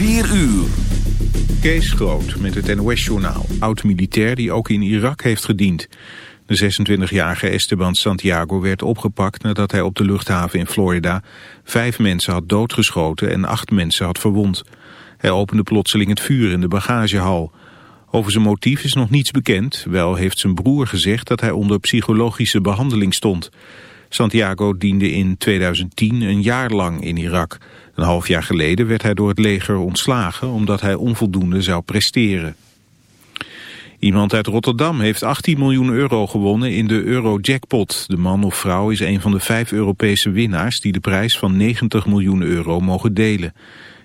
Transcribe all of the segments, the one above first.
4 uur. Kees Groot met het NOS-journaal. Oud-militair die ook in Irak heeft gediend. De 26-jarige Esteban Santiago werd opgepakt nadat hij op de luchthaven in Florida vijf mensen had doodgeschoten en acht mensen had verwond. Hij opende plotseling het vuur in de bagagehal. Over zijn motief is nog niets bekend. Wel heeft zijn broer gezegd dat hij onder psychologische behandeling stond. Santiago diende in 2010 een jaar lang in Irak. Een half jaar geleden werd hij door het leger ontslagen omdat hij onvoldoende zou presteren. Iemand uit Rotterdam heeft 18 miljoen euro gewonnen in de Eurojackpot. De man of vrouw is een van de vijf Europese winnaars die de prijs van 90 miljoen euro mogen delen.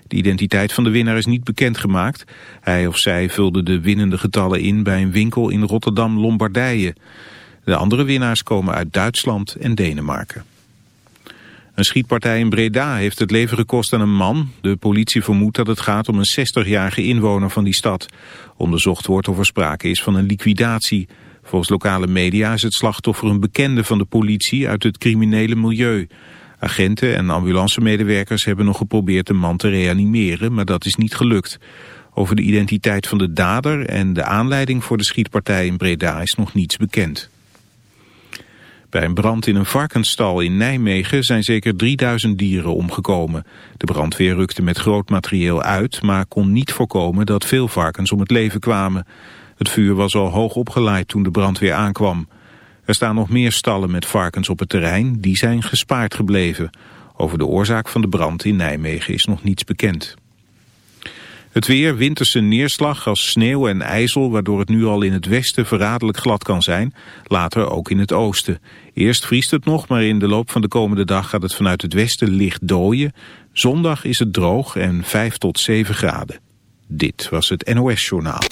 De identiteit van de winnaar is niet bekendgemaakt. Hij of zij vulde de winnende getallen in bij een winkel in Rotterdam-Lombardije. De andere winnaars komen uit Duitsland en Denemarken. Een schietpartij in Breda heeft het leven gekost aan een man. De politie vermoedt dat het gaat om een 60-jarige inwoner van die stad. Onderzocht wordt of er sprake is van een liquidatie. Volgens lokale media is het slachtoffer een bekende van de politie uit het criminele milieu. Agenten en ambulancemedewerkers hebben nog geprobeerd de man te reanimeren, maar dat is niet gelukt. Over de identiteit van de dader en de aanleiding voor de schietpartij in Breda is nog niets bekend. Bij een brand in een varkensstal in Nijmegen zijn zeker 3000 dieren omgekomen. De brandweer rukte met groot materieel uit, maar kon niet voorkomen dat veel varkens om het leven kwamen. Het vuur was al hoog opgeleid toen de brandweer aankwam. Er staan nog meer stallen met varkens op het terrein, die zijn gespaard gebleven. Over de oorzaak van de brand in Nijmegen is nog niets bekend. Het weer, winterse neerslag als sneeuw en ijzel... waardoor het nu al in het westen verraderlijk glad kan zijn. Later ook in het oosten. Eerst vriest het nog, maar in de loop van de komende dag... gaat het vanuit het westen licht dooien. Zondag is het droog en 5 tot 7 graden. Dit was het NOS Journaal.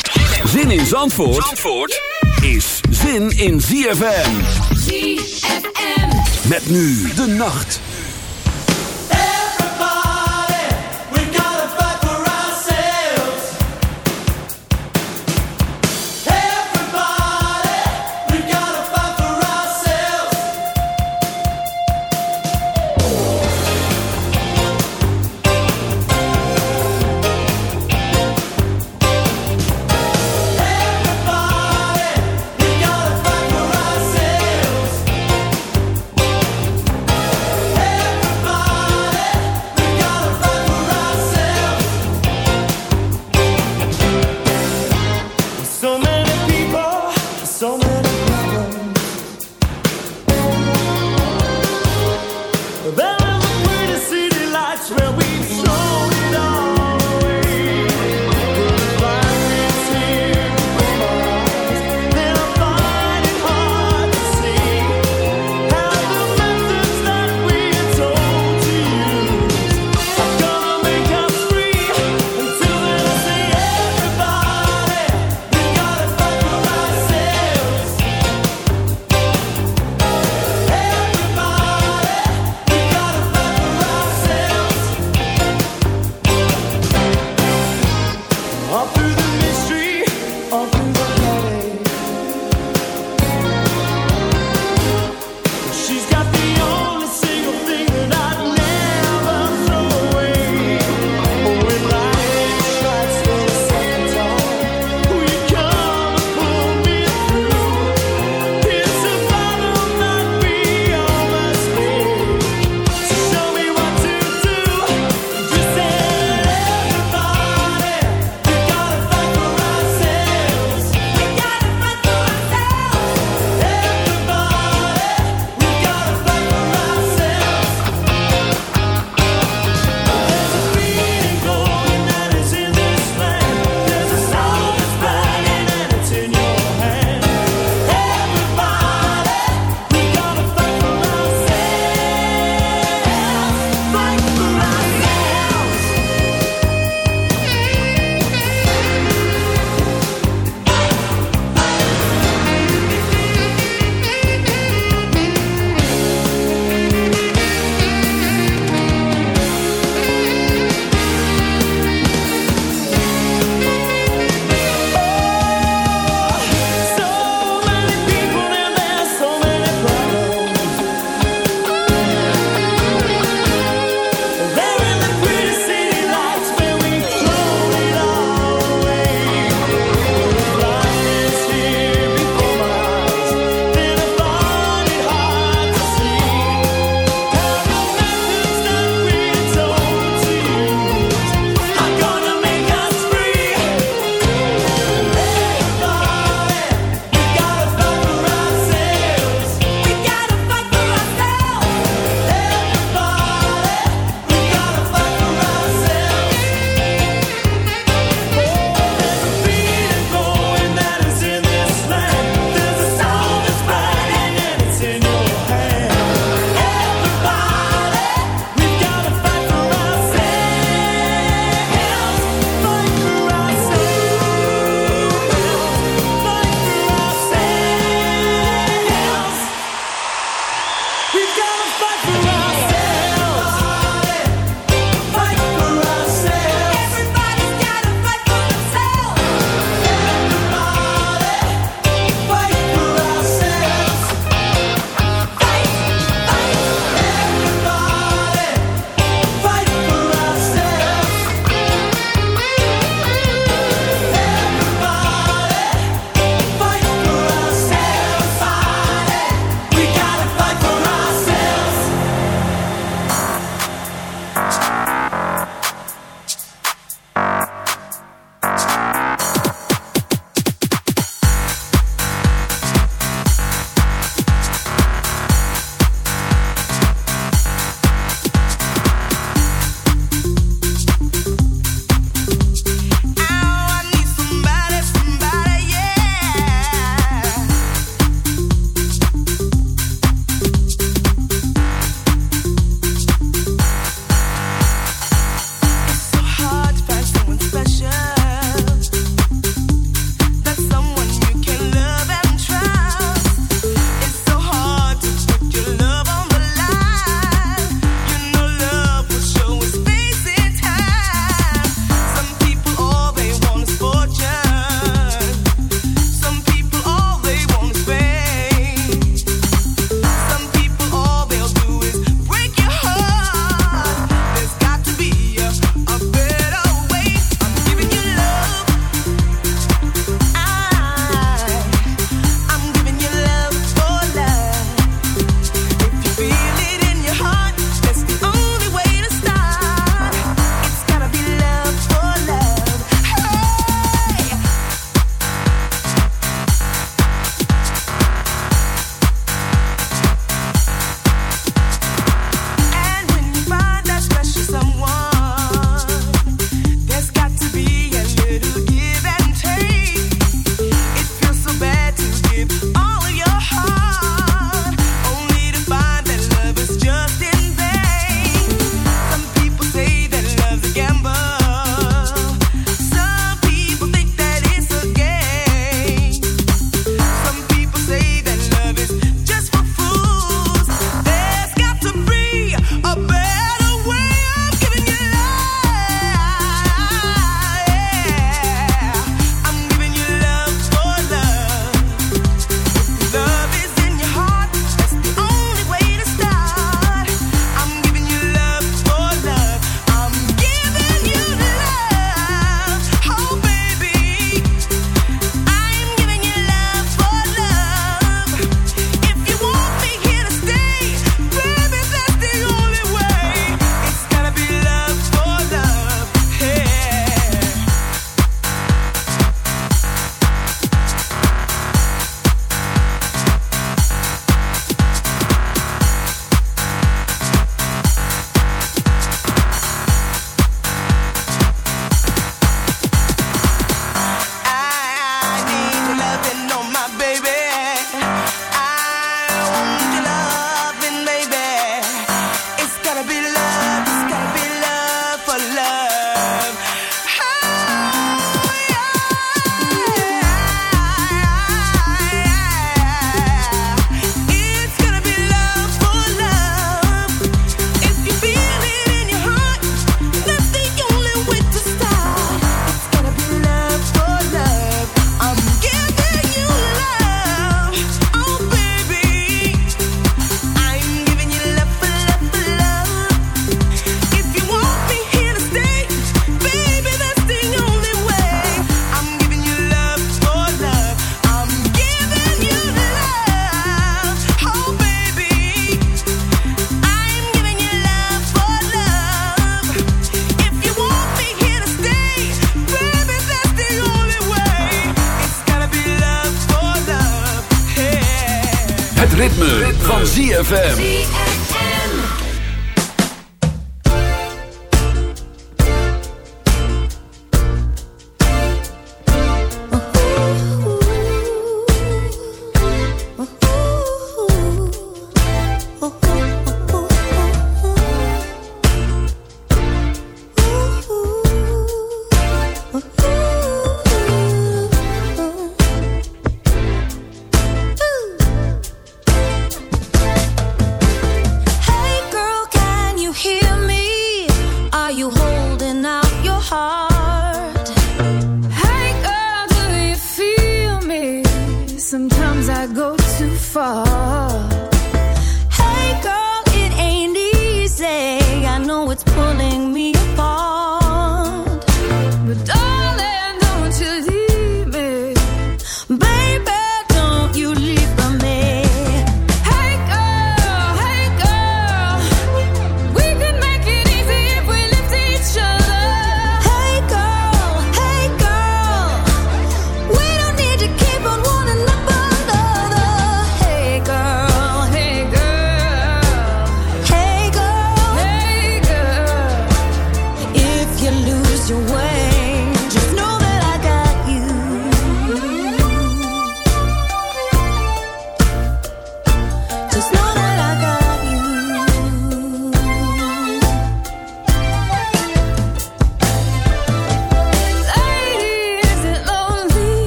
Zin in Zandvoort, Zandvoort is zin in ZFM. ZFM. Met nu de nacht.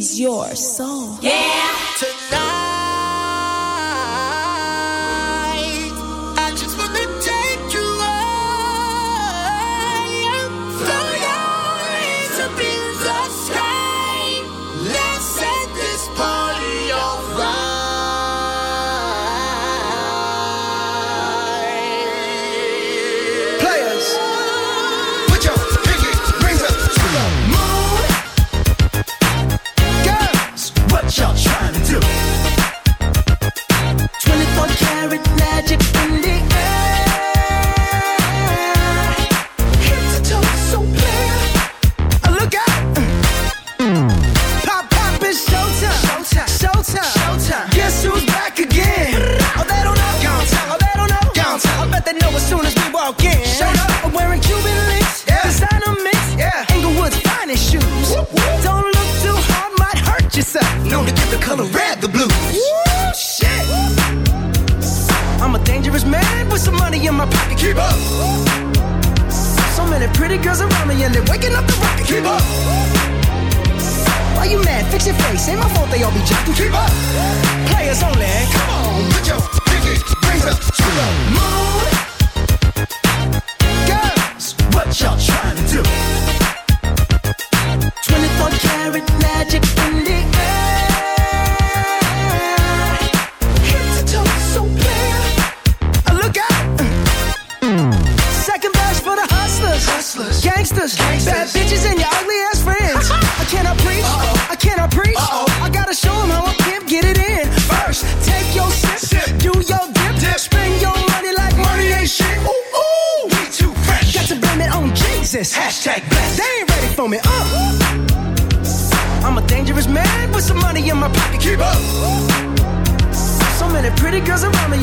is your soul. Yeah.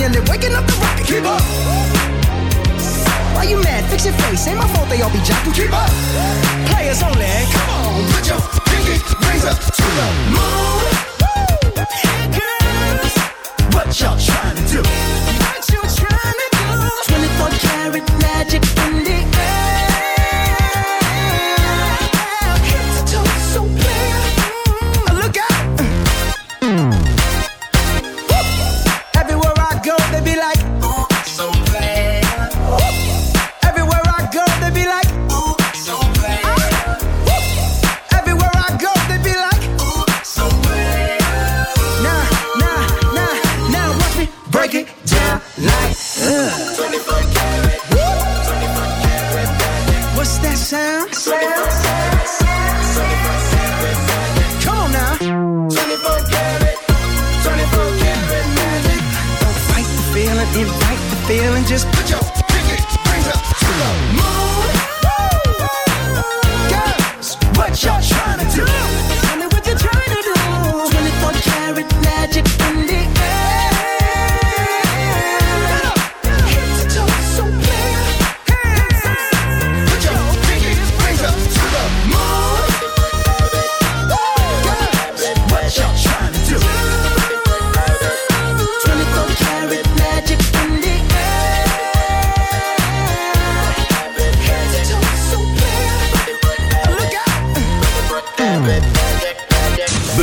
and they're waking up the rocket. Keep up. Why you mad? Fix your face. Ain't my fault they all be jocking. Keep up. Players only. Come on, put your pinky rings up to the moon. Woo. Girls, what y'all trying to do? What you trying to do? 24 karat magic